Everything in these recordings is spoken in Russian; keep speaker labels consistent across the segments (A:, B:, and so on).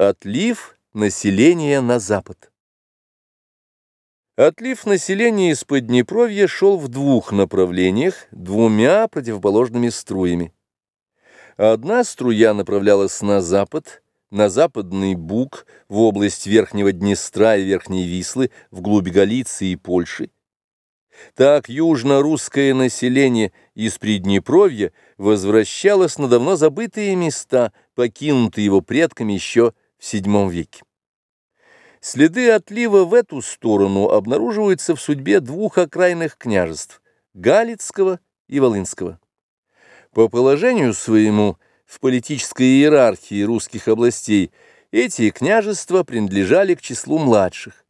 A: Отлив населения на запад. Отлив населения из Поднепровья шел в двух направлениях, двумя противоположными струями. Одна струя направлялась на запад, на западный Буг, в область Верхнего Днестра и Верхней Вислы, вглубь Галиции и Польши. Так южно-русское население из Приднепровья возвращалось на давно забытые места, покинутые его предками еще в VII веке. Следы отлива в эту сторону обнаруживаются в судьбе двух окраинных княжеств – Галицкого и Волынского. По положению своему в политической иерархии русских областей эти княжества принадлежали к числу младших.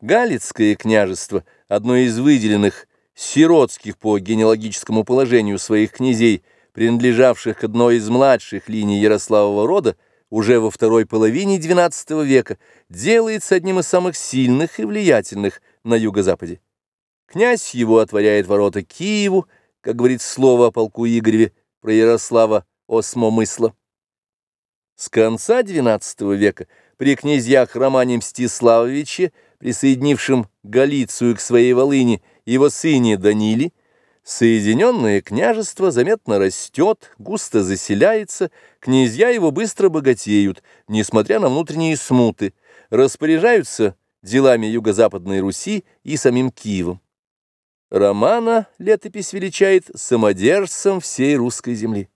A: Галицкое княжество, одно из выделенных сиротских по генеалогическому положению своих князей, принадлежавших к одной из младших линий Ярославова рода, уже во второй половине XII века делается одним из самых сильных и влиятельных на юго-западе. Князь его отворяет ворота Киеву, как говорит слово о полку Игореве про Ярослава Осмомысла. С конца XII века при князьях Романе Мстиславовиче, присоединившем Галицию к своей Волыни, его сыне Даниле, Соединенное княжество заметно растет, густо заселяется, князья его быстро богатеют, несмотря на внутренние смуты, распоряжаются делами юго-западной Руси и самим Киевом. Романа летопись величает самодержцем всей русской земли.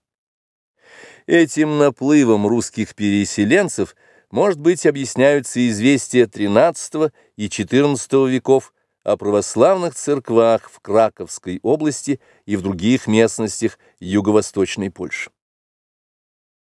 A: Этим наплывом русских переселенцев, может быть, объясняются известия XIII и XIV веков, о православных церквах в Краковской области и в других местностях юго-восточной Польши.